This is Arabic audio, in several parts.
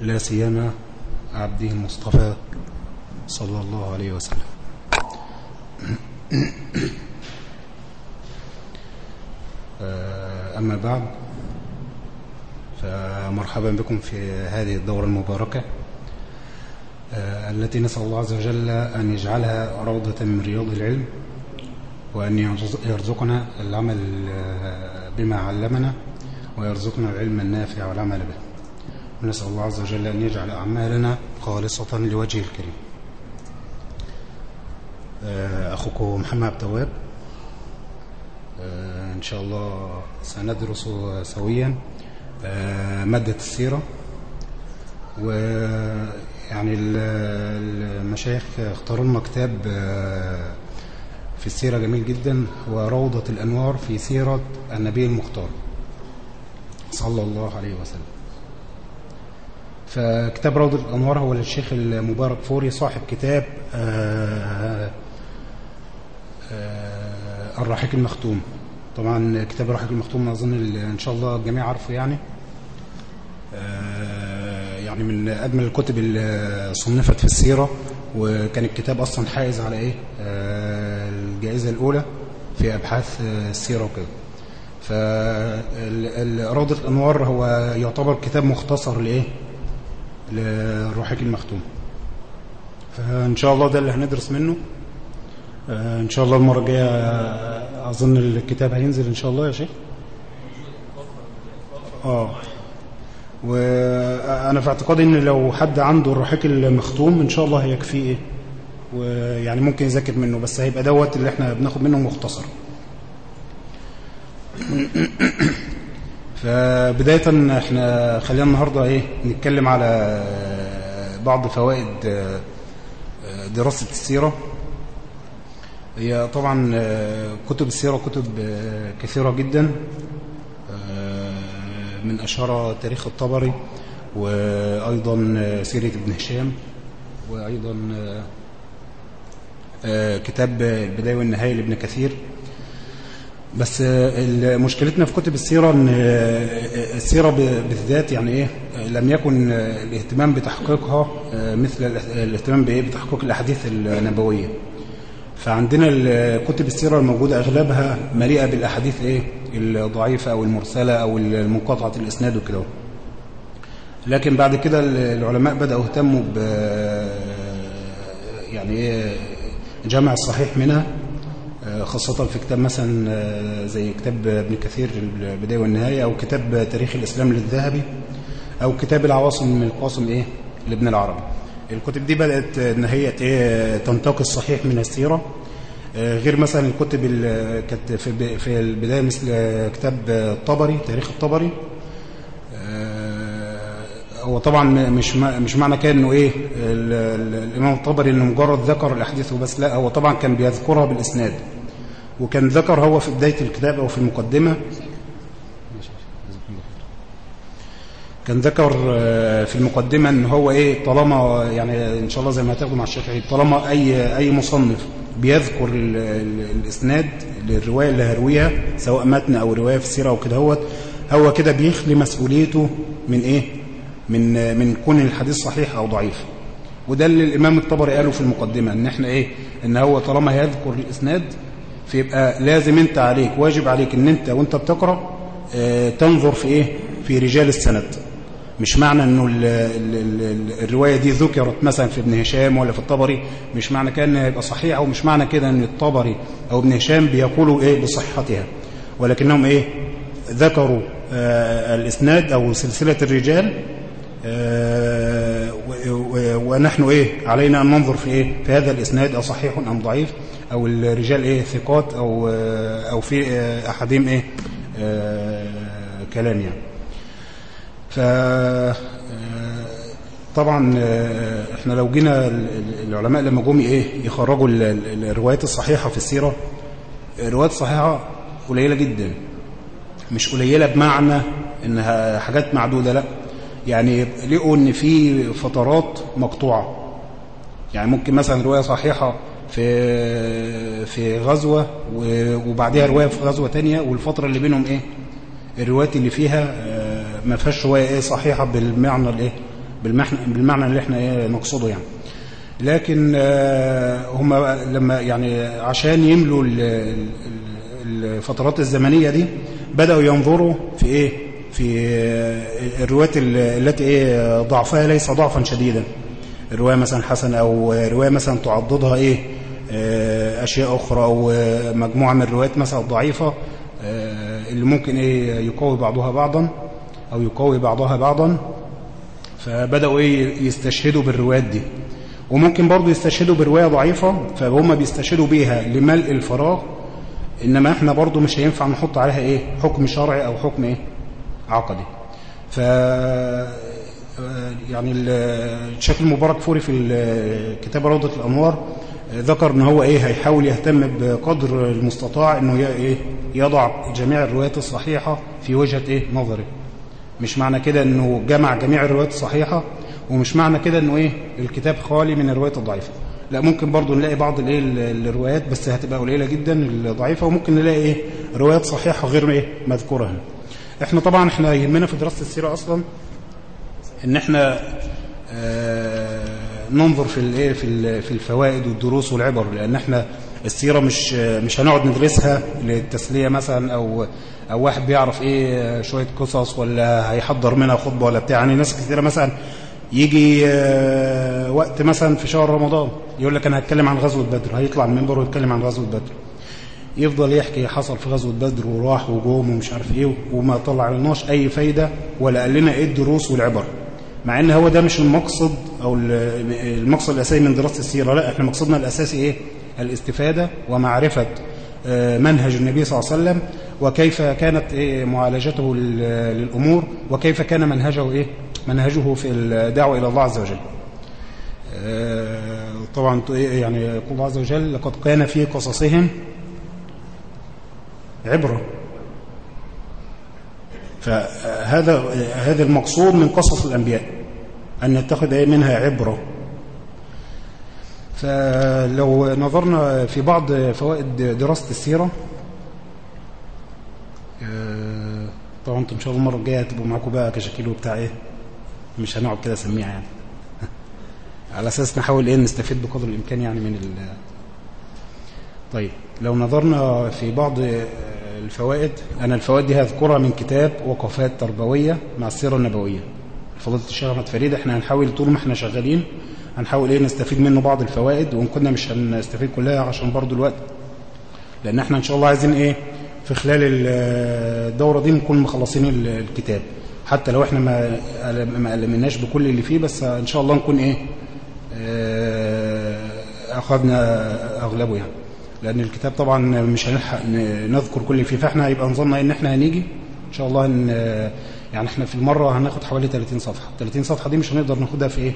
لا سيما عبده المصطفى صلى الله عليه وسلم. أما بعد فمرحبا بكم في هذه الدورة المباركة التي نسأل الله عز وجل أن يجعلها روضة من رياض العلم وأن يرزقنا العمل بما علمنا ويرزقنا العلم النافع والعمل به. ونسأل الله عز وجل أن يجعل أعمالنا خالصة لوجهه الكريم. أخوكم محمد عبد التواب إن شاء الله سندرس سويا مادة السيرة. ويعني المشايخ اختاروا لنا كتاب في السيرة جميل جدا هو روضة الأنوار في سيرة النبي المختار. صلى الله عليه وسلم. فكتاب روضة الأنوار هو للشيخ المبارك فوري صاحب كتاب آآ آآ الرحيق المختوم. طبعا كتاب الرحيق المختوم أظن إن شاء الله الجميع عارفه يعني. يعني من أجمل الكتب اللي صنفت في السيرة وكان الكتاب أصلا حائز على إيه؟ الجائزة الأولى في أبحاث السيرة وكده. فروضة الأنوار هو يعتبر كتاب مختصر لإيه؟ للرحيق المختوم. فإن شاء الله ده اللي هندرس منه. إن شاء الله المرة الجاية أظن الكتاب هينزل إن شاء الله يا شيخ. آه. وأنا في اعتقادي إن لو حد عنده الرحيق المختوم إن شاء الله هيكفيه إيه. ويعني ممكن يذاكر منه بس هيبقى دوت اللي إحنا بناخد منه مختصر. فبداية إحنا خلينا النهاردة إيه نتكلم على بعض فوائد دراسة السيرة. هي طبعا كتب السيرة كتب كثيرة جدا من أشهر تاريخ الطبري وأيضا سيرة ابن هشام وأيضا كتاب البداية والنهاية لابن كثير. بس مشكلتنا في كتب السيرة إن السيرة بالذات يعني إيه لم يكن الاهتمام بتحقيقها مثل الاهتمام بإيه؟ بتحقيق الأحاديث النبوية. فعندنا كتب السيرة الموجودة أغلبها مليئة بالأحاديث إيه؟ الضعيفة أو المرسلة أو المنقطعة الإسناد وكده. لكن بعد كده العلماء بدأوا اهتموا ب يعني إيه جمع الصحيح منها. خاصة في كتاب مثلا زي كتاب ابن كثير البداية والنهاية أو كتاب تاريخ الإسلام للذهبي أو كتاب العواصم من القاسم إيه؟ لابن العربي. الكتب دي بدأت إن هي تنتقي الصحيح من السيرة. غير مثلا الكتب اللي كانت في البداية مثل كتاب الطبري تاريخ الطبري. هو طبعا مش مش معنى كده إنه إيه الإمام الطبري انه مجرد ذكر الأحاديث وبس لا هو طبعا كان بيذكرها بالإسناد. وكان ذكر هو في بداية الكتاب أو في المقدمة. كان ذكر في المقدمة إن هو إيه طالما يعني إن شاء الله زي ما هتاخدوا مع الشيخ عيد طالما أي أي مصنف بيذكر الإسناد للرواية اللي هيرويها سواء متن أو رواية في السيرة أو كده هو هو كده بيخلي مسؤوليته من إيه من من كون الحديث صحيح أو ضعيف. وده اللي الإمام الطبري قاله في المقدمة إن إحنا إيه إن هو طالما هيذكر الإسناد فيبقى لازم انت عليك واجب عليك ان انت وانت بتقرأ آه تنظر في إيه؟ في رجال السند. مش معنى انه ال ال ال الرواية دي ذكرت مثلا في ابن هشام ولا في الطبري مش معنى كده إنها يبقى صحيحه ومش معنى كده إن الطبري أو ابن هشام بيقولوا إيه؟ بصحتها. ولكنهم إيه؟ ذكروا آه الإسناد أو سلسلة الرجال ونحن إيه؟ علينا أن ننظر في إيه؟ في هذا الإسناد أو صحيح أم ضعيف. أو الرجال إيه ثقات أو أو في أحدهم إيه كلام يعني. ف طبعا إحنا لو جينا العلماء لما جم إيه يخرجوا الروايات الصحيحة في السيرة الروايات الصحيحة قليلة جدا. مش قليلة بمعنى إنها حاجات معدودة لأ. يعني لقوا إن في فترات مقطوعة. يعني ممكن مثلا رواية صحيحة في في غزوة وبعدها رواية في غزوة تانية والفترة اللي بينهم إيه؟ الروايات اللي فيها ما فيهاش رواية إيه صحيحة بالمعنى الإيه؟ بالمعنى, اللي إحنا إيه نقصده يعني. لكن هم لما يعني عشان يملوا الفترات الزمنية دي بدأوا ينظروا في إيه؟ في الروايات التي إيه ضعفها ليس ضعفا شديدا. رواية مثلا حسنة أو رواية مثلا تعضدها إيه؟ أشياء أخرى أو مجموعة من الروايات مثلا ضعيفة اللي ممكن إيه يقوي بعضها بعضا أو يقوي بعضها بعضا. فبدأوا إيه يستشهدوا بالروايات دي. وممكن برضو يستشهدوا برواية ضعيفة فهم بيستشهدوا بيها لملء الفراغ إنما إحنا برضو مش هينفع نحط عليها إيه حكم شرعي أو حكم إيه عقدي. ف يعني الشيخ المبارك فوري في كتاب روضة الأنوار ذكر ان هو إيه هيحاول يهتم بقدر المستطاع إنه إيه يضع جميع الروايات الصحيحة في وجهة إيه نظره. مش معنى كده إنه جمع جميع الروايات الصحيحة ومش معنى كده إنه إيه الكتاب خالي من الروايات الضعيفة. لا ممكن برضو نلاقي بعض الإيه الروايات بس هتبقى قليلة جدا الضعيفة وممكن نلاقي إيه روايات صحيحة غير إيه مذكورة. هنا إحنا طبعا إحنا يهمنا في دراسة السيرة أصلا إن إحنا ننظر في الايه في في الفوائد والدروس والعبر لأن إحنا السيرة مش مش هنقعد ندرسها للتسلية مثلا أو أو واحد بيعرف إيه شوية قصص ولا هيحضر منها خطبة ولا بتاع. يعني ناس كثيره مثلا يجي وقت مثلا في شهر رمضان يقول لك أنا هتكلم عن غزوة بدر هيطلع المنبر ويتكلم عن غزوة بدر. يفضل يحكي حصل في غزوة بدر وراح وجوم ومش عارف إيه وما طلع لناش أي فايدة ولا قال لنا إيه الدروس والعبر. مع إن هو ده مش المقصد أو المقصد الأساسي من دراسة السيرة لا إحنا مقصدنا الأساسي إيه؟ الاستفادة ومعرفة منهج النبي صلى الله عليه وسلم وكيف كانت إيه معالجته للأمور وكيف كان منهجه إيه؟ منهجه في الدعوة إلى الله عز وجل. طبعا يعني يقول الله عز وجل لقد كان في قصصهم عبرة. فهذا هذا المقصود من قصص الأنبياء. أن نتخذ منها عبرة. فلو نظرنا في بعض فوائد دراسة السيرة طبعا أنتم إن شاء الله المرة الجاية هتبقوا معاكم بقى كشاكيل وبتاع إيه مش هنقعد كده سميع يعني. على أساس نحاول إيه نستفيد بقدر الإمكان يعني من ال. طيب لو نظرنا في بعض الفوائد أنا الفوائد دي هذكرها من كتاب وقفات تربوية مع السيرة النبوية. فضيلة الشيخ أحمد فريد إحنا هنحاول طول ما إحنا شغالين هنحاول إيه نستفيد منه بعض الفوائد وإن كنا مش هنستفيد كلها عشان برضو الوقت. لأن إحنا إن شاء الله عايزين إيه في خلال الدورة دي نكون مخلصين الكتاب. حتى لو إحنا ما ما ألمناش بكل اللي فيه بس إن شاء الله نكون إيه أخذنا أغلبه يعني. لأن الكتاب طبعا مش هنلحق نذكر كل فيه فإحنا هيبقى نظننا إن إحنا هنيجي إن شاء الله ان يعني إحنا في المرة هناخد حوالي 30 صفحة. 30 صفحة دي مش هنقدر ناخدها في إيه؟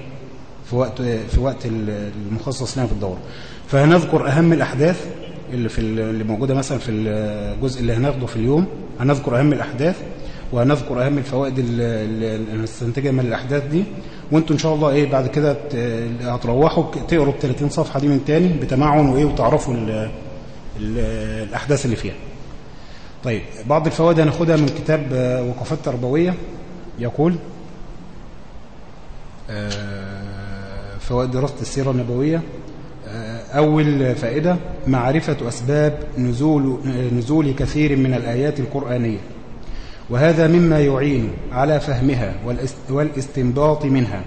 في وقت في وقت المخصص لنا في الدورة. فهنذكر أهم الأحداث اللي في اللي موجودة مثلا في الجزء اللي هناخده في اليوم. هنذكر أهم الأحداث وهنذكر أهم الفوائد اللي هنستنتجها من الأحداث دي. وأنتوا إن شاء الله إيه بعد كده هتروحوا تقروا ال 30 صفحة دي من تاني بتمعن وإيه وتعرفوا ال ال الأحداث اللي فيها. طيب بعض الفوائد هناخدها من كتاب وقفات تربوية. يقول فوائد دراسة السيرة النبوية. أول فائدة معرفة أسباب نزول نزول كثير من الآيات القرآنية وهذا مما يعين على فهمها والاستنباط منها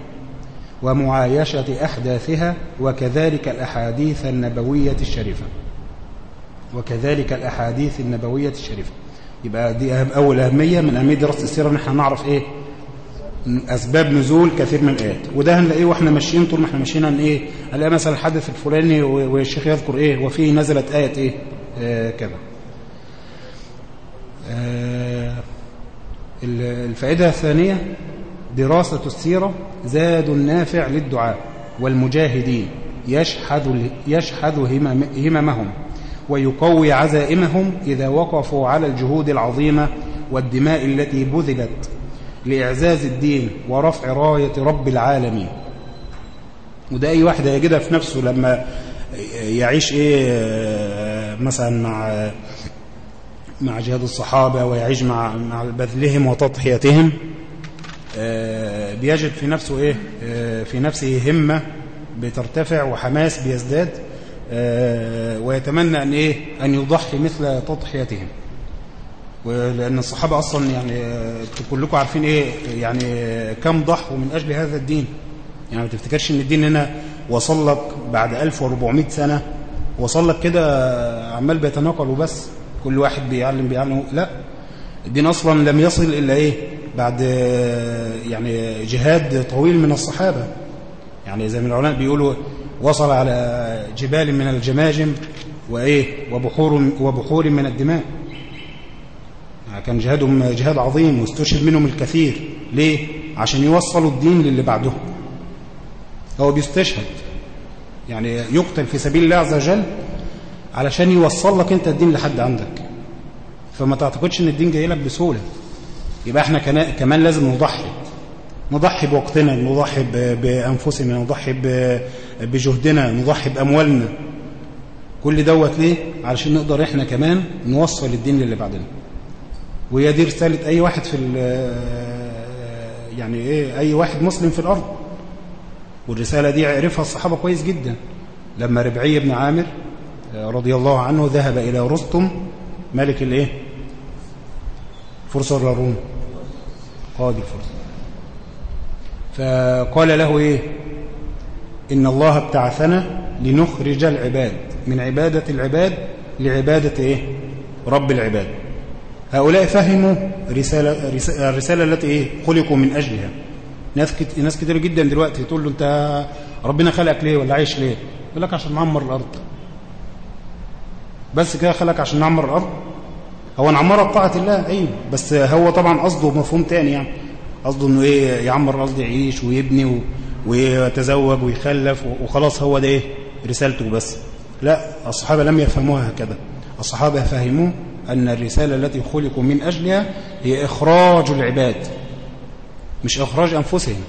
ومعايشة أحداثها وكذلك الأحاديث النبوية الشريفة. وكذلك الأحاديث النبوية الشريفة. يبقى دي أهم أول أهمية من أهمية دراسة السيرة إن إحنا نعرف إيه؟ أسباب نزول كثير من الآيات. وده هنلاقيه وإحنا ماشيين طول ما إحنا ماشيين عن إيه؟ هنلاقي مثلا الحدث الفلاني والشيخ يذكر إيه؟ وفيه نزلت آية إيه؟ آه كذا. آه الفائدة الثانية دراسة السيرة زاد نافع للدعاء والمجاهدين يشحذ, يشحذ هممهم. ويقوي عزائمهم إذا وقفوا على الجهود العظيمة والدماء التي بذلت لإعزاز الدين ورفع راية رب العالمين. وده أي واحد يجدها في نفسه لما يعيش إيه مثلا مع مع جهاد الصحابة ويعيش مع مع بذلهم وتضحيتهم بيجد في نفسه إيه في نفسه همة بترتفع وحماس بيزداد. ويتمنى أن إيه أن يضحي مثل تضحيتهم. ولأن الصحابة أصلا يعني كلكم عارفين إيه يعني كم ضحوا من أجل هذا الدين. يعني ما تفتكرش إن الدين هنا وصل لك بعد 1400 سنة وصل لك كده عمال بيتناقل وبس كل واحد بيعلم بيعلم. لا الدين أصلا لم يصل إلا إيه بعد يعني جهاد طويل من الصحابة. يعني زي من العلماء بيقولوا وصل على جبال من الجماجم وإيه وبحور, وبحور من الدماء. يعني كان جهادهم جهاد عظيم واستشهد منهم الكثير. ليه؟ عشان يوصلوا الدين للي بعدهم هو بيستشهد. يعني يقتل في سبيل الله عز وجل علشان يوصل لك انت الدين لحد عندك. فما تعتقدش إن الدين جاي لك بسهولة. يبقى إحنا كمان لازم نضحي. نضحي بوقتنا نضحي بأنفسنا نضحي بجهدنا نضحي بأموالنا. كل دوت ليه؟ علشان نقدر إحنا كمان نوصل الدين للي بعدنا. وهي دي رسالة أي واحد في يعني إيه أي واحد مسلم في الأرض. والرسالة دي عرفها الصحابة كويس جدا. لما ربعي بن عامر رضي الله عنه ذهب إلى رستم ملك الإيه؟ فرس الروم. قاضي الفرس. فقال له إيه؟ إن الله ابتعثنا لنخرج العباد من عبادة العباد لعبادة إيه؟ رب العباد. هؤلاء فهموا رسالة الرسالة التي إيه؟ خلقوا من أجلها. ناس. ناس كتير جدا دلوقتي تقول له أنت ربنا خلقك ليه ولا عايش ليه؟ يقول لك عشان نعمر الأرض. بس كده خلقك عشان نعمر الأرض؟ هو نعمرها بطاعة الله؟ أيوه. بس هو طبعا قصده مفهوم تاني يعني. قصده إنه إيه يعمر الأرض يعيش ويبني. ويتزوج ويخلف وخلاص هو ده إيه رسالته بس. لا الصحابة لم يفهموها هكذا. الصحابة فهموا أن الرسالة التي خلقوا من أجلها هي إخراج العباد مش إخراج أنفسهم.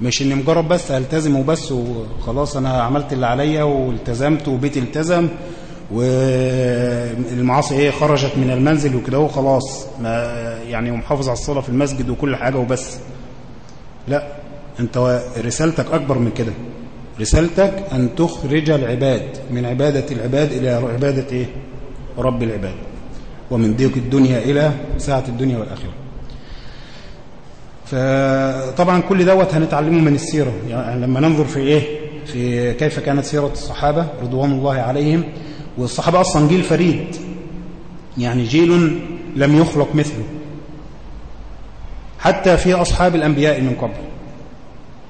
مش إني مجرد بس ألتزم وبس وخلاص أنا عملت اللي عليا والتزمت وبيتي التزم. والمعاصي إيه خرجت من المنزل وكده وخلاص ما يعني ومحافظ على الصلاة في المسجد وكل حاجة وبس. لا انت رسالتك أكبر من كده. رسالتك أن تخرج العباد من عبادة العباد إلى عبادة إيه؟ رب العباد. ومن ضيق الدنيا إلى ساعة الدنيا والآخرة. فطبعا كل دوت هنتعلمه من السيرة. يعني لما ننظر في إيه؟ في كيف كانت سيرة الصحابة رضوان الله عليهم والصحابة أصلا جيل فريد. يعني جيل لم يخلق مثله. حتى في أصحاب الأنبياء من قبل.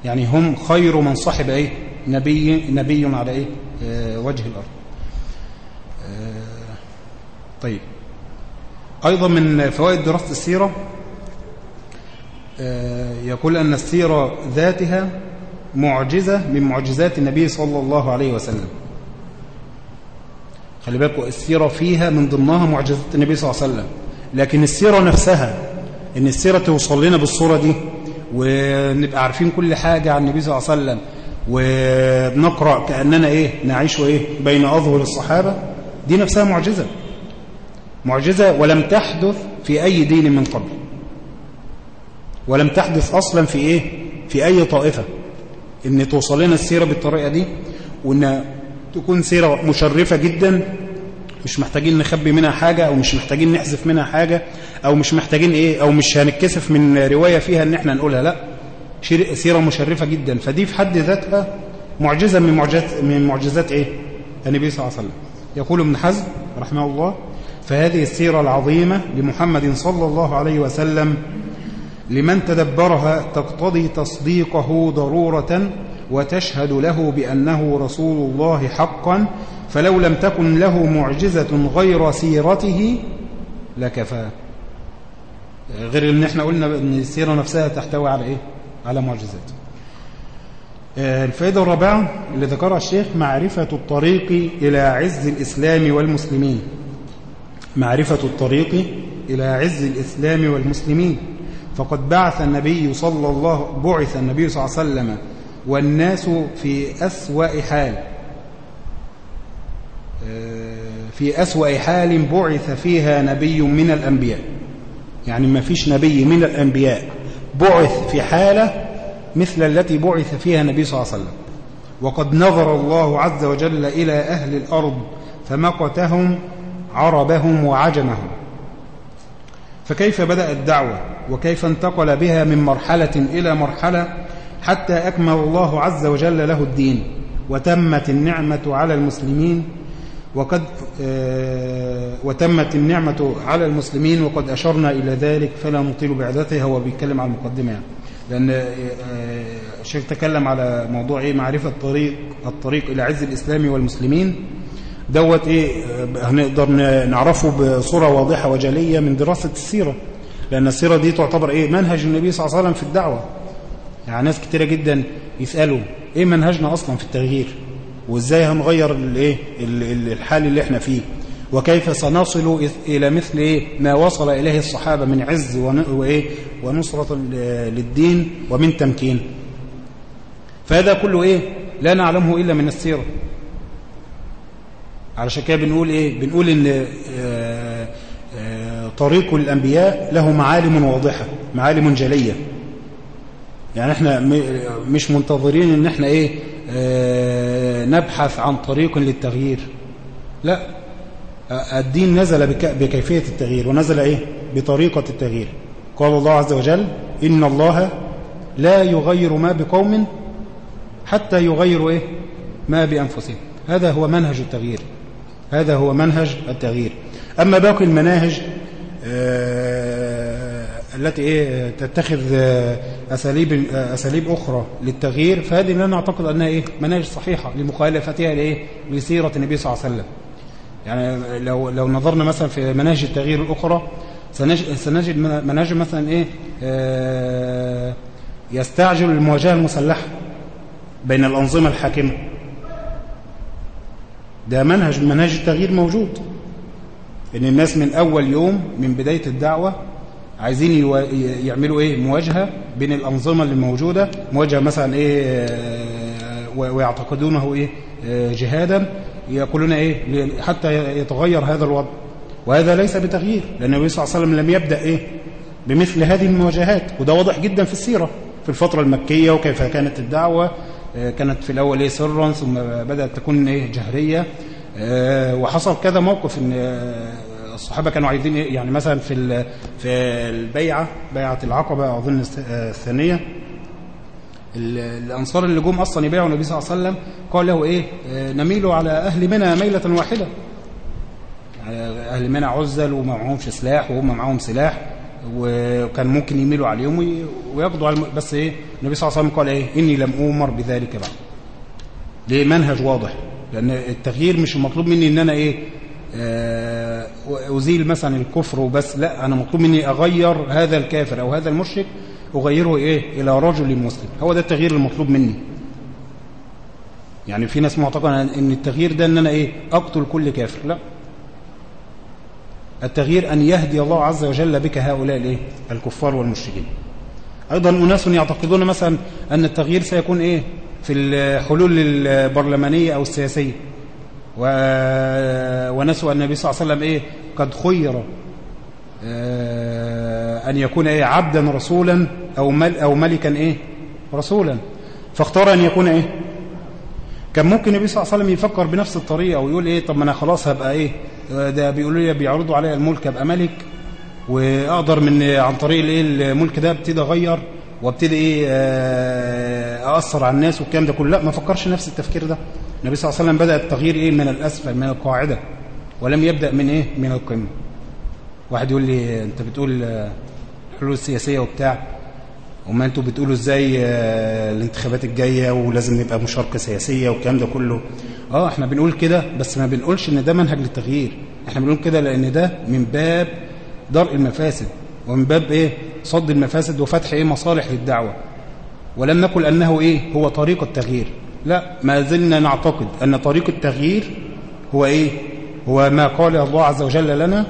يعني هم خير من صحب إيه؟ نبي, نبي على إيه؟ آه وجه الأرض. آه طيب. أيضا من فوائد دراسة السيرة يقول أن السيرة ذاتها معجزة من معجزات النبي صلى الله عليه وسلم. خلي بالكم السيرة فيها من ضمنها معجزات النبي صلى الله عليه وسلم. لكن السيرة نفسها إن السيرة توصل لنا بالصورة دي ونبقى عارفين كل حاجة عن النبي صلى الله عليه وسلم ونقرأ كأننا إيه نعيش إيه بين أظهر الصحابة دي نفسها معجزة. معجزة ولم تحدث في أي دين من قبل. ولم تحدث أصلا في إيه في أي طائفة. إن توصل لنا السيرة بالطريقة دي وإن تكون سيرة مشرفة جدا مش محتاجين نخبي منها حاجة أو مش محتاجين نحذف منها حاجة أو مش محتاجين إيه أو مش هنتكسف من رواية فيها إن إحنا نقولها لأ. سيرة مشرفة جدا. فدي في حد ذاتها معجزة من معجزات من معجزات إيه؟ النبي صلى الله عليه وسلم. يقول ابن حزم رحمه الله فهذه السيرة العظيمة لمحمد صلى الله عليه وسلم لمن تدبرها تقتضي تصديقه ضرورة وتشهد له بأنه رسول الله حقا فلو لم تكن له معجزة غير سيرته لكفى. غير ان إحنا قلنا ان السيرة نفسها تحتوي على إيه؟ على معجزات. الفائدة الرابعة اللي ذكرها الشيخ معرفة الطريق إلى عز الإسلام والمسلمين. معرفة الطريق إلى عز الإسلام والمسلمين. فقد بعث النبي صلى الله بعث النبي صلى الله عليه وسلم والناس في أسوأ حال. في أسوأ حال بعث فيها نبي من الأنبياء. يعني ما فيش نبي من الأنبياء بعث في حالة مثل التي بعث فيها النبي صلى الله عليه وسلم. وقد نظر الله عز وجل إلى أهل الأرض فمقتهم عربهم وعجمهم. فكيف بدأ الدعوة؟ وكيف انتقل بها من مرحلة إلى مرحلة؟ حتى أكمل الله عز وجل له الدين وتمت النعمة على المسلمين وقد آه، وتمت النعمة على المسلمين وقد أشرنا إلى ذلك فلا نطيل بعدته هو بيتكلم عن المقدمة. يعني لأن آه، الشيخ تكلم على موضوع إيه؟ معرفة الطريق الطريق إلى عز الإسلام والمسلمين. دوت إيه؟ آه، هنقدر نعرفه بصورة واضحة وجلية من دراسة السيرة. لأن السيرة دي تعتبر إيه؟ منهج النبي صلى الله عليه وسلم في الدعوة. يعني ناس كتيرة جدا يسألوا إيه منهجنا أصلا في التغيير؟ وإزاي هنغير الإيه الحال اللي إحنا فيه؟ وكيف سنصل إلى مثل إيه ما وصل إليه الصحابة من عز وإيه ونصرة للدين ومن تمكين. فهذا كله إيه لا نعلمه إلا من السيرة. علشان كده بنقول إيه بنقول إن آه، آه، طريق الأنبياء له معالم واضحة معالم جلية. يعني إحنا مش منتظرين إن إحنا إيه آه نبحث عن طريق للتغيير. لا الدين نزل بكيفية التغيير ونزل إيه؟ بطريقة التغيير. قال الله عز وجل إن الله لا يغير ما بقوم حتى يغيروا إيه؟ ما بأنفسهم. هذا هو منهج التغيير. هذا هو منهج التغيير. أما باقي المناهج آه التي إيه تتخذ أساليب, أساليب أخرى للتغيير فهذه لا نعتقد أنها إيه مناهج صحيحة لمخالفتها لإيه لسيرة النبي صلى الله عليه وسلم. يعني لو, لو نظرنا مثلا في مناهج التغيير الأخرى سنجد مناهج مثلا إيه آه يستعجل المواجهة المسلحة بين الأنظمة الحاكمة. ده منهج منهج التغيير موجود. إن الناس من أول يوم من بداية الدعوة عايزين يعملوا إيه؟ مواجهة بين الأنظمة اللي موجودة مواجهة مثلا إيه آه، ويعتقدونه إيه آه، جهادا يقولون إيه حتى يتغير هذا الوضع. وهذا ليس بتغيير لأن النبي صلى الله عليه وسلم لم يبدأ إيه بمثل هذه المواجهات. وده واضح جدا في السيرة في الفترة المكية وكيف كانت الدعوة آه، كانت في الأول إيه سرا ثم بدأت تكون جهرية. آه، وحصل كذا موقف إن آه، الصحابة كانوا عايزين إيه؟ يعني مثلا في في البيعة بيعة العقبة أظن الثانية. الأنصار اللي جم أصلا يبيعوا النبي صلى الله عليه وسلم قال له إيه؟ نميل على أهل منى ميلة واحدة. أهل منى عزل وما معهمش سلاح وهم معاهم سلاح وكان ممكن يميلوا عليهم ويقضوا على بس إيه؟ النبي صلى الله عليه وسلم قال إيه؟ إني لم أؤمر بذلك بعد. ليه؟ منهج واضح. لأن التغيير مش المطلوب مني إن أنا إيه؟ آه، أزيل مثلا الكفر وبس لا أنا مطلوب مني أغير هذا الكافر أو هذا المشرك أغيره إيه؟ إلى رجل مسلم. هو ده التغيير المطلوب مني. يعني في ناس معتقدة أن التغيير ده أن أنا إيه؟ أقتل كل كافر. لا. التغيير أن يهدي الله عز وجل بك هؤلاء الإيه؟ الكفار والمشركين. أيضا أناس يعتقدون مثلا أن التغيير سيكون إيه؟ في الحلول البرلمانية أو السياسية. ونسوا النبي صلى الله عليه وسلم إيه؟ قد خير آه، أن يكون إيه؟ عبدا رسولا أو, مل أو ملكا إيه؟ رسولا. فاختار أن يكون إيه؟ كان ممكن النبي صلى الله عليه وسلم يفكر بنفس الطريقة ويقول إيه؟ طب ما أنا خلاص هبقى إيه؟ ده بيقولوا لي بيعرضوا عليا الملك أبقى ملك وأقدر من عن طريق الايه الملك ده أبتدي أغير وأبتدي إيه؟ آه، اثر على الناس والكلام ده كله. لا ما فكرش نفس التفكير ده. النبي صلى الله عليه وسلم بدأ التغيير إيه؟ من الأسفل من القاعدة. ولم يبدأ من إيه؟ من القمة. واحد يقول لي أنت بتقول الحلول السياسيه وبتاع وما أنتوا بتقولوا إزاي آه، الانتخابات الجاية ولازم نبقى مشاركة سياسية والكلام ده كله. آه إحنا بنقول كده بس ما بنقولش إن ده منهج للتغيير. إحنا بنقول كده لأن ده من باب درء المفاسد ومن باب إيه؟ صد المفاسد وفتح إيه؟ مصالح للدعوة. ولم نقل أنه إيه؟ هو طريق التغيير. لا ما زلنا نعتقد أن طريق التغيير هو إيه؟ هو ما قال الله عز وجل لنا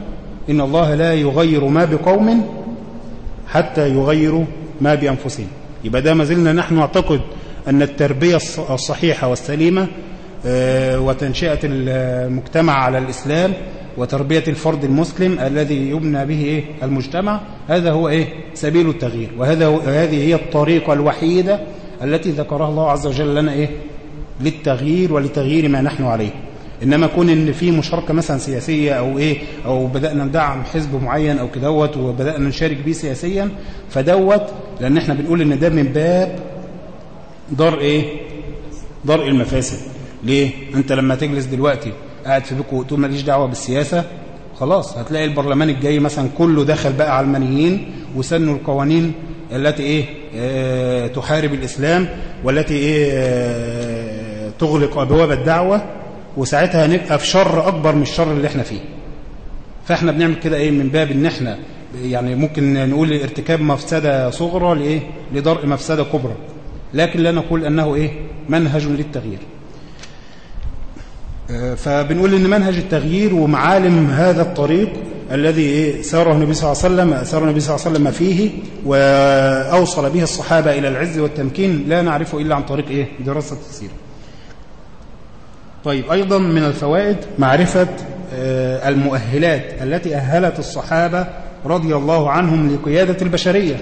إن الله لا يغير ما بقوم حتى يغيروا ما بأنفسهم. يبقى ده ما زلنا نحن نعتقد أن التربية الصحيحة والسليمة آه، وتنشئة المجتمع على الإسلام وتربية الفرد المسلم الذي يبنى به إيه؟ المجتمع هذا هو إيه؟ سبيل التغيير. وهذا هذه هي الطريقة الوحيدة التي ذكرها الله عز وجل لنا إيه؟ للتغيير ولتغيير ما نحن عليه. إنما كون إن في مشاركة مثلا سياسية أو إيه؟ أو بدأنا ندعم حزب معين أو كدوت وبدأنا نشارك به سياسيا فدوت لأن إحنا بنقول إن ده من باب دار إيه؟ درء المفاسد. ليه؟ أنت لما تجلس دلوقتي قاعد في بيكو وتقول ماليش دعوة بالسياسة خلاص هتلاقي البرلمان الجاي مثلا كله دخل بقى علمانيين وسنوا القوانين التي إيه؟ آه تحارب الإسلام والتي إيه؟ آه تغلق أبواب الدعوة وساعتها هنبقى في شر أكبر من الشر اللي إحنا فيه. فإحنا بنعمل كده إيه؟ من باب إن إحنا يعني ممكن نقول ارتكاب مفسدة صغرى لإيه؟ لدرء مفسدة كبرى. لكن لا نقول أنه إيه؟ منهج للتغيير. فبنقول إن منهج التغيير ومعالم هذا الطريق الذي ساره النبي صلى الله عليه وسلم سار النبي صلى الله عليه وسلم فيه وأوصل به الصحابة إلى العز والتمكين لا نعرفه إلا عن طريق إيه؟ دراسة السيرة طيب أيضا من الفوائد معرفة المؤهلات التي أهلت الصحابة رضي الله عنهم لقيادة البشرية.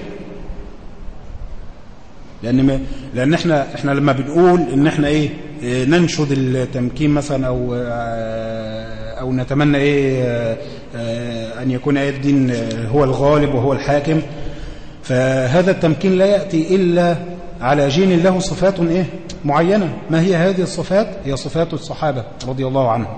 لأن لأن إحنا إحنا لما بنقول إن إحنا إيه؟ ننشد التمكين مثلا أو أو نتمنى إيه أن يكون إيه الدين هو الغالب وهو الحاكم. فهذا التمكين لا يأتي إلا على جين له صفات إيه معينة. ما هي هذه الصفات؟ هي صفات الصحابة رضي الله عنهم.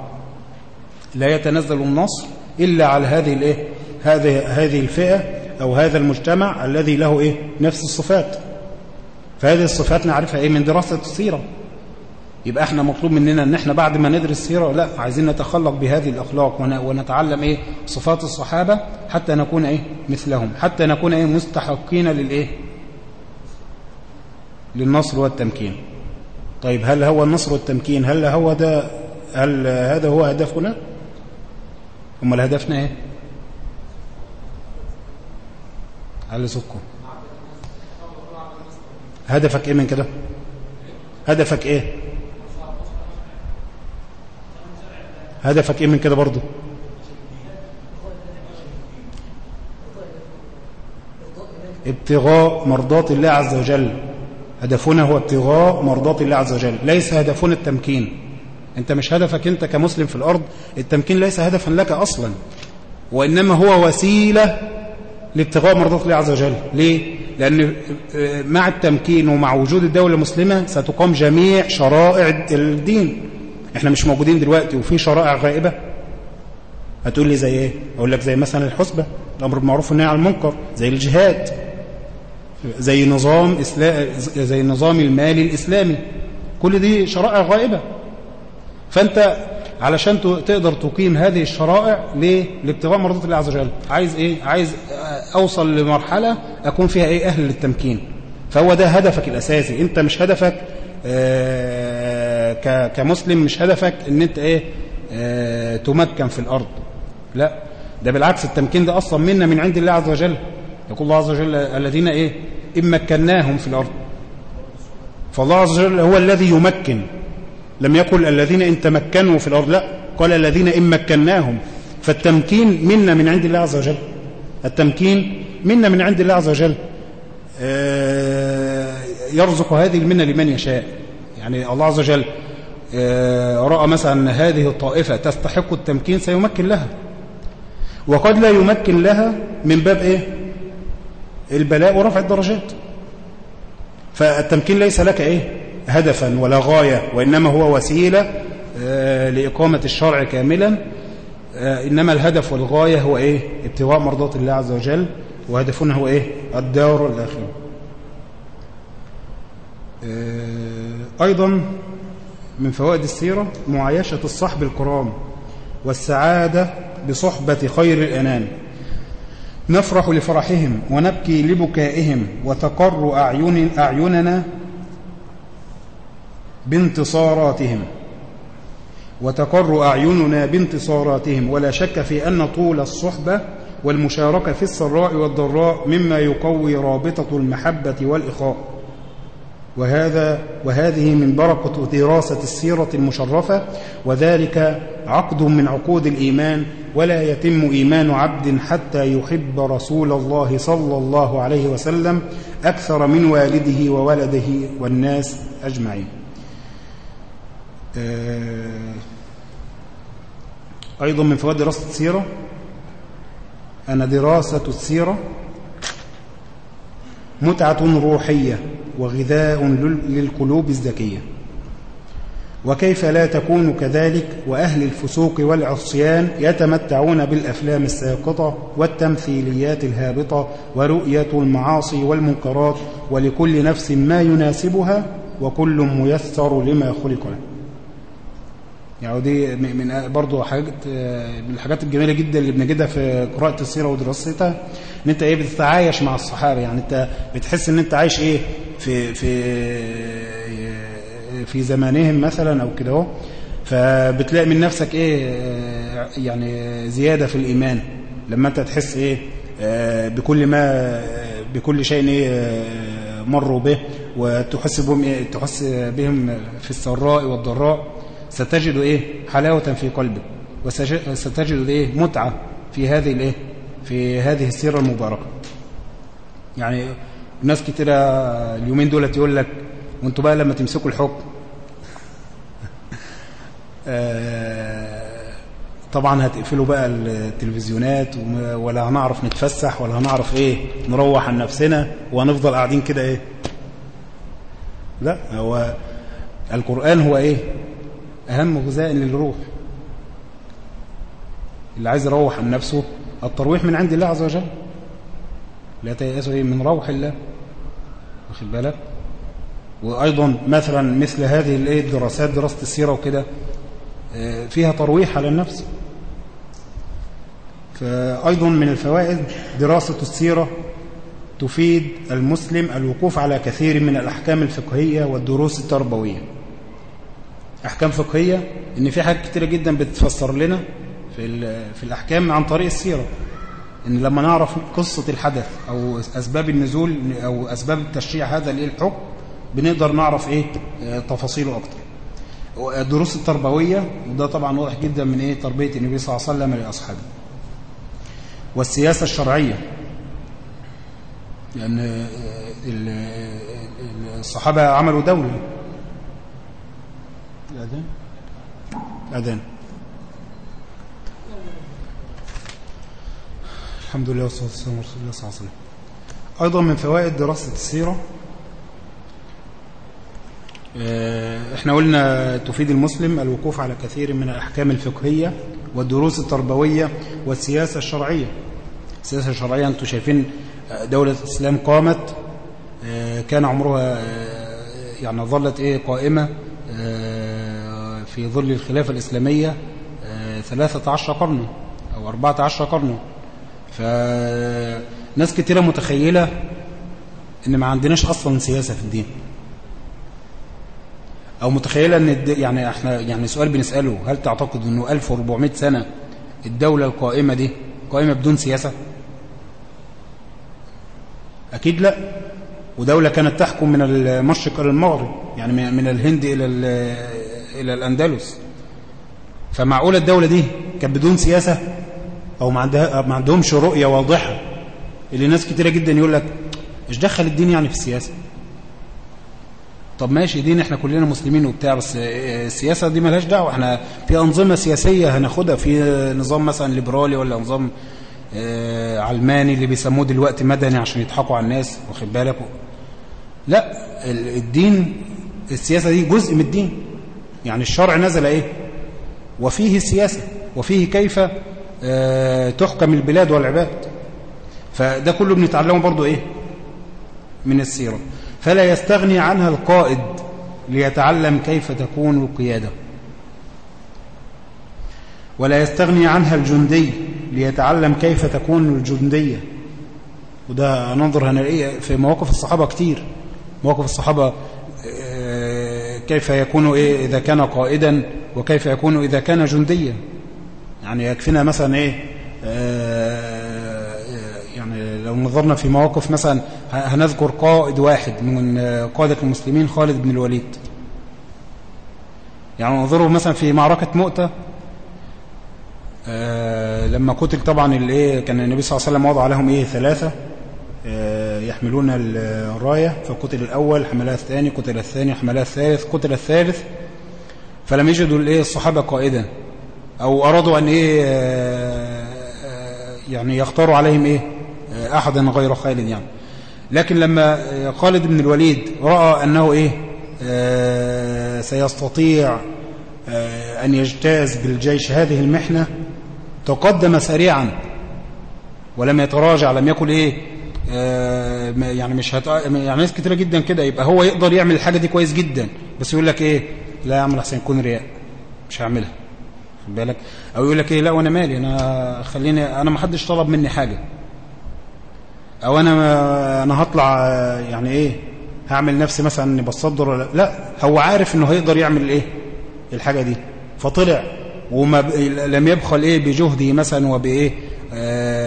لا يتنزل النصر إلا على هذه الإيه هذه هذه الفئة أو هذا المجتمع الذي له إيه نفس الصفات. فهذه الصفات نعرفها إيه من دراسة السيرة. يبقى إحنا مطلوب مننا ان إحنا بعد ما ندرس السيرة لا عايزين نتخلق بهذه الأخلاق ونتعلم إيه؟ صفات الصحابة حتى نكون إيه؟ مثلهم حتى نكون إيه؟ مستحقين للإيه؟ للنصر والتمكين. طيب هل هو النصر والتمكين هل هو ده هل هذا هو هدفنا؟ أمال هدفنا إيه؟ على سكم هدفك إيه من كده؟ هدفك إيه؟ هدفك إيه من كده برضو ابتغاء مرضات الله عز وجل. هدفنا هو ابتغاء مرضات الله عز وجل. ليس هدفنا التمكين. أنت مش هدفك أنت كمسلم في الأرض. التمكين ليس هدفا لك أصلا. وإنما هو وسيلة لابتغاء مرضات الله عز وجل. ليه؟ لأن مع التمكين ومع وجود الدولة المسلمة ستقام جميع شرائع الدين. إحنا مش موجودين دلوقتي وفي شرائع غائبة. هتقول لي زي إيه؟ أقول لك زي مثلا الحسبة. الأمر بالمعروف والنهي عن المنكر. زي الجهاد. زي نظام إسلام زي النظام المالي الإسلامي. كل دي شرائع غائبة. فأنت علشان تقدر تقيم هذه الشرائع ليه؟ لابتغاء مرضات الله عز وجل. عايز إيه؟ عايز أوصل لمرحلة أكون فيها إيه؟ أهل للتمكين. فهو ده هدفك الأساسي. أنت مش هدفك آه كمسلم مش هدفك إن أنت إيه آه تمكن في الأرض. لا ده بالعكس التمكين ده أصلا منا من عند الله عز وجل. يقول الله عز وجل الذين إيه إن مكناهم في الأرض. فالله عز وجل هو الذي يمكن. لم يقل الذين إن تمكنوا في الأرض لا قال الذين إن مكناهم. فالتمكين منا من عند الله عز وجل. التمكين منا من عند الله عز وجل. يرزق هذه المنة لمن يشاء. يعني الله عز وجل رأى مثلا أن هذه الطائفة تستحق التمكين سيمكن لها. وقد لا يمكن لها من باب إيه؟ البلاء ورفع الدرجات. فالتمكين ليس لك إيه؟ هدفا ولا غاية وإنما هو وسيلة لإقامة الشرع كاملا. إنما الهدف والغاية هو إيه؟ ابتغاء مرضات الله عز وجل وهدفنا هو إيه؟ الدار الآخرة. أيضا من فوائد السيرة معايشة الصحب الكرام والسعادة بصحبة خير الأنام. نفرح لفرحهم ونبكي لبكائهم وتقر أعين أعيننا بانتصاراتهم. وتقر أعيننا بانتصاراتهم. ولا شك في أن طول الصحبة والمشاركة في السراء والضراء مما يقوي رابطة المحبة والإخاء. وهذا وهذه من بركة دراسة السيرة المشرفة وذلك عقد من عقود الإيمان ولا يتم إيمان عبد حتى يحب رسول الله صلى الله عليه وسلم أكثر من والده وولده والناس أجمعين. أيضا من فوائد دراسة السيرة أن دراسة السيرة متعة روحية وغذاء للقلوب الزكية. وكيف لا تكون كذلك وأهل الفسوق والعصيان يتمتعون بالأفلام الساقطة والتمثيليات الهابطة ورؤية المعاصي والمنكرات ولكل نفس ما يناسبها وكل ميسر لما خلق له يعني دي من برضه حاجات من الحاجات الجميلة جدا اللي بنجدها في قراءة السيرة ودراستها إن أنت إيه بتتعايش مع الصحابة. يعني أنت بتحس إن أنت عايش إيه في في في زمانهم مثلا أو كده أهو. فبتلاقي من نفسك إيه يعني زيادة في الإيمان. لما أنت تحس إيه بكل ما بكل شيء إيه مروا به وتحس بهم إيه تحس بهم في السراء والضراء. ستجد إيه؟ حلاوة في قلبك وستجد إيه؟ متعة في هذه الإيه؟ في هذه السيرة المباركة. يعني ناس كتيرة اليومين دولت يقول لك وأنتوا بقى لما تمسكوا الحكم. طبعا هتقفلوا بقى التلفزيونات ولا هنعرف نتفسح ولا هنعرف إيه؟ نروح عن نفسنا وهنفضل قاعدين كده إيه؟ لا هو القرآن هو إيه؟ أهم غذاء للروح. اللي عايز يروح عن نفسه الترويح من عند الله عز وجل. لا تيأسوا من روح الله. واخد بالك؟ وأيضا مثلا مثل هذه الدراسات دراسة السيرة وكده فيها ترويح على النفس. فأيضا من الفوائد دراسة السيرة تفيد المسلم الوقوف على كثير من الأحكام الفقهية والدروس التربوية. أحكام فقهية إن في حاجات كتيرة جدا بتفسر لنا في, في الأحكام عن طريق السيرة. إن لما نعرف قصة الحدث أو أسباب النزول أو أسباب التشريع هذا الحكم بنقدر نعرف إيه تفاصيله أكتر. الدروس التربوية وده طبعا واضح جدا من إيه تربية النبي صلى الله عليه وسلم لأصحابه. والسياسة الشرعية لأن الصحابة عملوا دولة. الأذان؟ الأذان. الحمد لله والصلاة والسلام على رسول الله صلى الله عليه وسلم. أيضا من فوائد دراسة السيرة. إحنا قلنا تفيد المسلم الوقوف على كثير من الأحكام الفقهية والدروس التربوية والسياسة الشرعية. السياسة الشرعية أنتم شايفين دولة الإسلام قامت كان عمرها يعني ظلت إيه قائمة في ظل الخلافة الإسلامية 13 قرن أو 14 قرن. فناس كتيرة متخيلة إن ما عندناش أصلا سياسة في الدين. أو متخيلة إن الد... يعني إحنا يعني سؤال بنسأله هل تعتقد إنه 1400 سنة الدولة القائمة دي قائمة بدون سياسة؟ أكيد لأ. ودولة كانت تحكم من المشرق إلى المغرب يعني من الهند إلى إلى الأندلس. فمعقولة الدولة دي كانت بدون سياسة؟ أو ما عندها ما عندهمش رؤية واضحة؟ اللي ناس كتيرة جدا يقول لك إيش دخل الدين يعني في السياسة؟ طب ماشي دين إحنا كلنا مسلمين وبتاع بس السياسة دي ملهاش دعوة. إحنا في أنظمة سياسية هناخدها في نظام مثلا ليبرالي ولا نظام علماني اللي بيسموه دلوقتي مدني عشان يضحكوا على الناس واخد بالك؟ لا الدين السياسة دي جزء من الدين. يعني الشرع نزل إيه؟ وفيه السياسة وفيه كيف تحكم البلاد والعباد. فده كله بنتعلمه برضو إيه؟ من السيرة. فلا يستغني عنها القائد ليتعلم كيف تكون القيادة. ولا يستغني عنها الجندي ليتعلم كيف تكون الجندية. وده ننظر هنلاقيه في مواقف الصحابة كتير. مواقف الصحابة كيف يكون إيه إذا كان قائدا وكيف يكون إذا كان جنديا. يعني يكفينا مثلا إيه يعني لو نظرنا في مواقف مثلا هنذكر قائد واحد من قادة المسلمين خالد بن الوليد. يعني ننظره مثلا في معركة مؤتة لما قتل طبعا الايه كان النبي صلى الله عليه وسلم وضع لهم إيه ثلاثة يحملون الراية فقتل الأول حملها الثاني قتل الثاني حملها الثالث قتل الثالث. فلم يجدوا الايه الصحابة قائدا أو أرادوا أن إيه يعني يختاروا عليهم إيه أحدا غير خالد يعني. لكن لما خالد بن الوليد رأى أنه إيه سيستطيع أن يجتاز بالجيش هذه المحنة تقدم سريعا ولم يتراجع لم يقل إيه يعني مش هت... يعني ناس كتيرة جدا كده. يبقى هو يقدر يعمل الحاجة دي كويس جدا. بس يقول لك إيه؟ لا يا عم احسن يكون رياء. مش هعملها. خد بالك؟ أو يقول لك إيه؟ لا وأنا مالي. أنا خليني أنا ما حدش طلب مني حاجة. أو أنا أنا هطلع يعني إيه؟ هعمل نفسي مثلا إني بصدر ولا لا هو عارف إنه هيقدر يعمل إيه؟ الحاجة دي. فطلع. وما ب... لم يبخل إيه؟ بجهده مثلا وبإيه؟ آه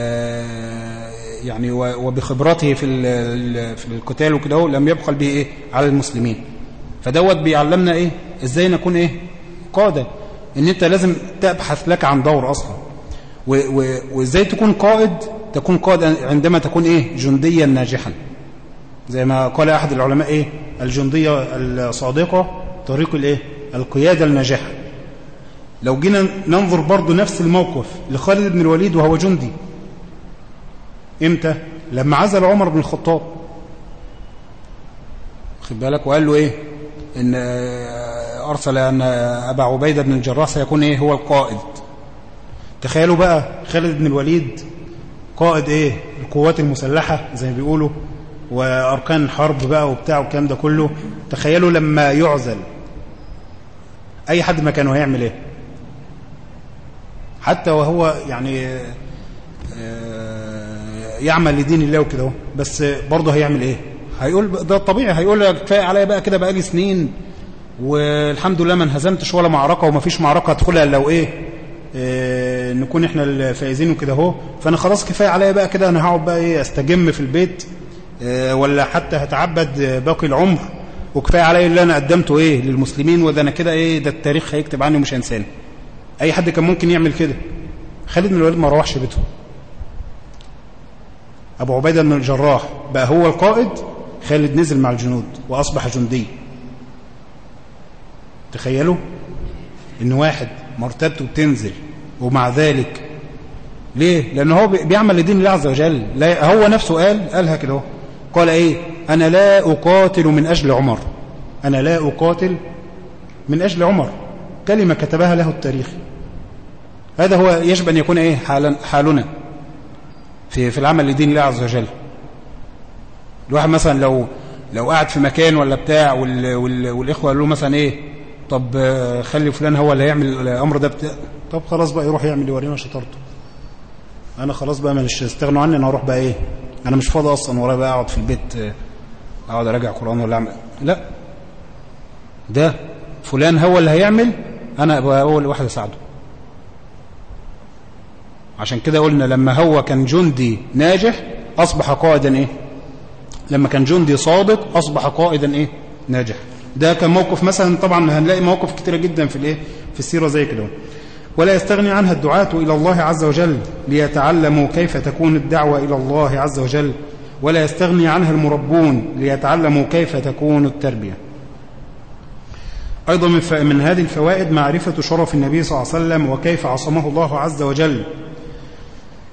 يعني وبخبرته في في القتال وكده لم يبخل به إيه على المسلمين. فدوت بيعلمنا إيه؟ إزاي نكون إيه؟ قادة. إن أنت لازم تبحث لك عن دور أصلا. وإزاي تكون قائد؟ تكون قائد عندما تكون إيه؟ جنديا ناجحا. زي ما قال أحد العلماء إيه؟ الجندية الصادقة طريق الإيه؟ القيادة الناجحة. لو جينا ننظر برضو نفس الموقف لخالد بن الوليد وهو جندي. إمتى؟ لما عزل عمر بن الخطاب. خد بالك؟ وقال له إيه؟ إن أرسل أن أبا عبيدة بن الجراح سيكون إيه؟ هو القائد. تخيلوا بقى خالد بن الوليد قائد إيه؟ القوات المسلحة زي ما بيقولوا وأركان حرب بقى وبتاع والكلام ده كله. تخيلوا لما يعزل. أي حد مكانه هيعمل إيه؟ حتى وهو يعني يعمل لدين الله وكده بس برضه هيعمل إيه؟ هيقول ده الطبيعي هيقول كفاية عليا بقى كده بقى لي سنين والحمد لله ما انهزمتش ولا معركة وما فيش معركة ادخلها لو إيه, إيه نكون إحنا الفائزين وكده اهو. فأنا خلاص كفاية عليا بقى كده أنا هقعد بقى إيه؟ أستجم في البيت إيه ولا حتى هتعبد باقي العمر. وكفاية عليا اللي أنا قدمته إيه؟ للمسلمين وده أنا كده إيه؟ ده التاريخ هيكتب عني ومش هينساني. أي حد كان ممكن يعمل كده. خالد بن الوليد ما روحش بيته. أبو عبيدة بن الجراح بقى هو القائد خالد نزل مع الجنود وأصبح جندي. تخيلوا؟ إن واحد مرتبته بتنزل ومع ذلك ليه؟ لأن هو بيعمل لدين الله عز وجل. لا هو نفسه قال قالها كده قال إيه؟ أنا لا أقاتل من أجل عمر. أنا لا أقاتل من أجل عمر. كلمة كتبها له التاريخ. هذا هو يجب أن يكون حالا حالنا. في في العمل لدين الله عز وجل. الواحد مثلا لو لو قاعد في مكان ولا بتاع وال وال والإخوة قالوا له مثلا إيه طب خلي فلان هو اللي هيعمل الأمر ده بتاع. طب خلاص بقى يروح يعمل يورينا شطارته. أنا خلاص بقى مش استغنوا عني أنا هروح بقى إيه أنا مش فاضي أصلا ورايا بقى أقعد في البيت أقعد أراجع قرآن ولا أعمل. لا. ده فلان هو اللي هيعمل أنا ابقى أول واحد أساعده. عشان كده قلنا لما هو كان جندي ناجح أصبح قائدا إيه؟ لما كان جندي صادق أصبح قائدا إيه؟ ناجح. ده كان موقف مثلا طبعا هنلاقي مواقف كتيرة جدا في الإيه؟ في السيرة زي كده. ولا يستغني عنها الدعاة إلى الله عز وجل ليتعلموا كيف تكون الدعوة إلى الله عز وجل ولا يستغني عنها المربون ليتعلموا كيف تكون التربية. أيضا من, من هذه الفوائد معرفة شرف النبي صلى الله عليه وسلم وكيف عصمه الله عز وجل.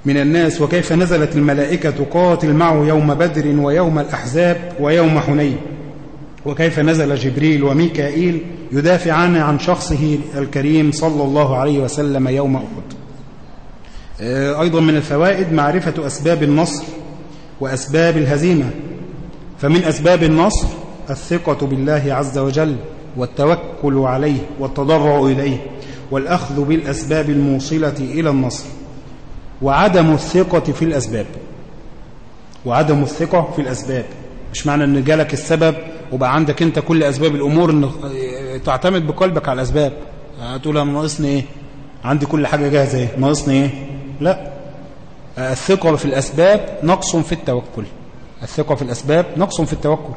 من الناس وكيف نزلت الملائكة تقاتل معه يوم بدر ويوم الأحزاب ويوم حنين. وكيف نزل جبريل وميكائيل يدافعان عن شخصه الكريم صلى الله عليه وسلم يوم أحد. أيضا من الفوائد معرفة أسباب النصر وأسباب الهزيمة. فمن أسباب النصر الثقة بالله عز وجل والتوكل عليه والتضرع إليه والأخذ بالأسباب الموصلة إلى النصر. وعدم الثقة في الأسباب. وعدم الثقة في الأسباب. مش معنى أن جالك السبب وبقى عندك أنت كل أسباب الأمور أن تعتمد بقلبك على الأسباب. هتقول أنا ناقصني إيه؟ عندي كل حاجة جاهزة إيه؟ ناقصني إيه؟ لا. الثقة في الأسباب نقص في التوكل. الثقة في الأسباب نقص في التوكل.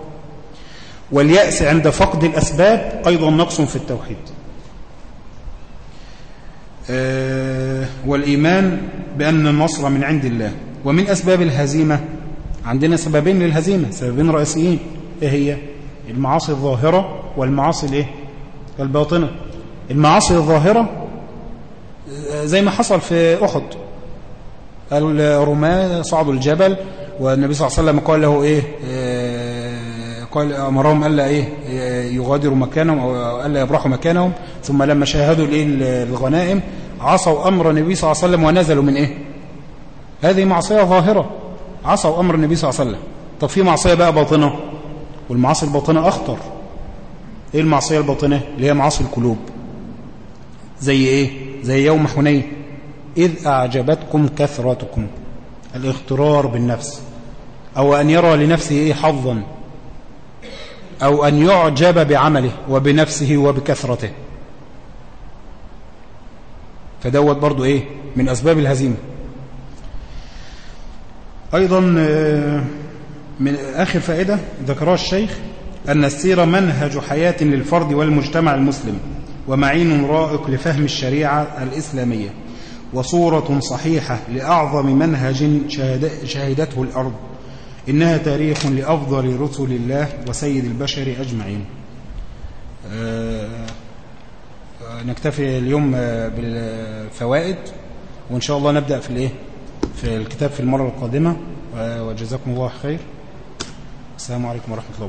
واليأس عند فقد الأسباب أيضا نقص في التوحيد. آه، والإيمان بأن النصر من عند الله. ومن أسباب الهزيمة عندنا سببين للهزيمة. سببين رئيسيين إيه هي؟ المعاصي الظاهرة والمعاصي الإيه؟ الباطنة. المعاصي الظاهرة زي ما حصل في أحد. الرماة صعدوا الجبل والنبي صلى الله عليه وسلم قال له إيه؟ آه، قال أمرهم ألا إيه؟ يغادروا مكانهم أو ألا يبرحوا مكانهم. ثم لما شاهدوا الغنائم عصوا أمر النبي صلى الله عليه وسلم ونزلوا من إيه؟ هذه معصية ظاهرة. عصوا أمر النبي صلى الله عليه وسلم. طب في معصية بقى باطنة؟ والمعاصي الباطنة أخطر. إيه المعصية الباطنة؟ اللي هي معاصي القلوب. زي إيه؟ زي يوم حنين. إذ أعجبتكم كثرتكم. الاغترار بالنفس. أو أن يرى لنفسه إيه حظا. أو أن يعجب بعمله وبنفسه وبكثرته. فدوت برضو إيه؟ من أسباب الهزيمة. أيضا من آخر فائدة ذكرها الشيخ أن السيرة منهج حياة للفرد والمجتمع المسلم ومعين رائق لفهم الشريعة الإسلامية وصورة صحيحة لأعظم منهج شهدته الأرض إنها تاريخ لأفضل رسل الله وسيد البشر أجمعين. نكتفي اليوم بالفوائد وإن شاء الله نبدأ في الإيه؟ في الكتاب في المرة القادمة وجزاكم الله خير. السلام عليكم ورحمة الله وبركاته.